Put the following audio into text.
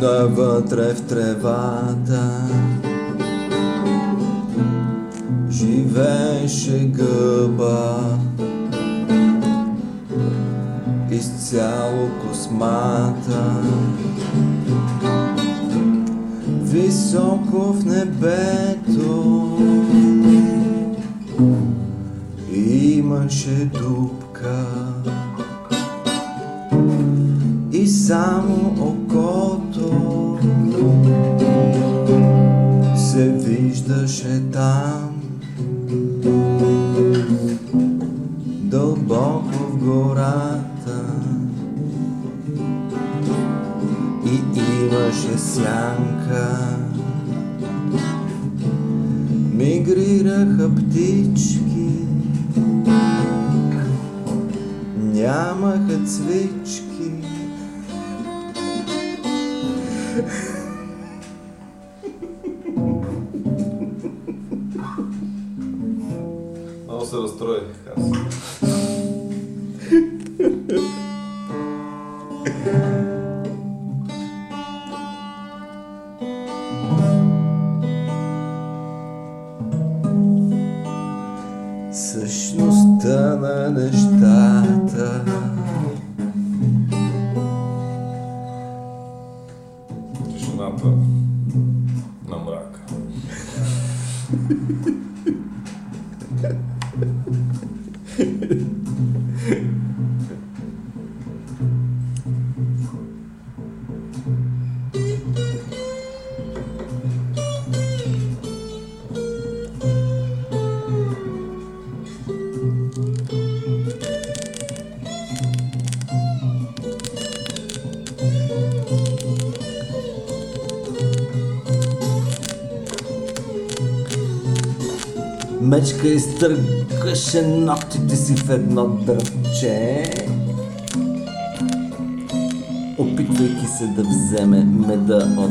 навътре в тревата. Живееше гъба изцяло космата. Високо в небето имаше дупка. И само окото виждаше там дълбоко в гората. И имаше сянка. Мигрираха птички. Нямаха цвички се разстроих аз. Същността на нещата Тишината на мрака. Мечка изтъргаше ногтите си в едно дръвче Опитвайки се да вземе меда от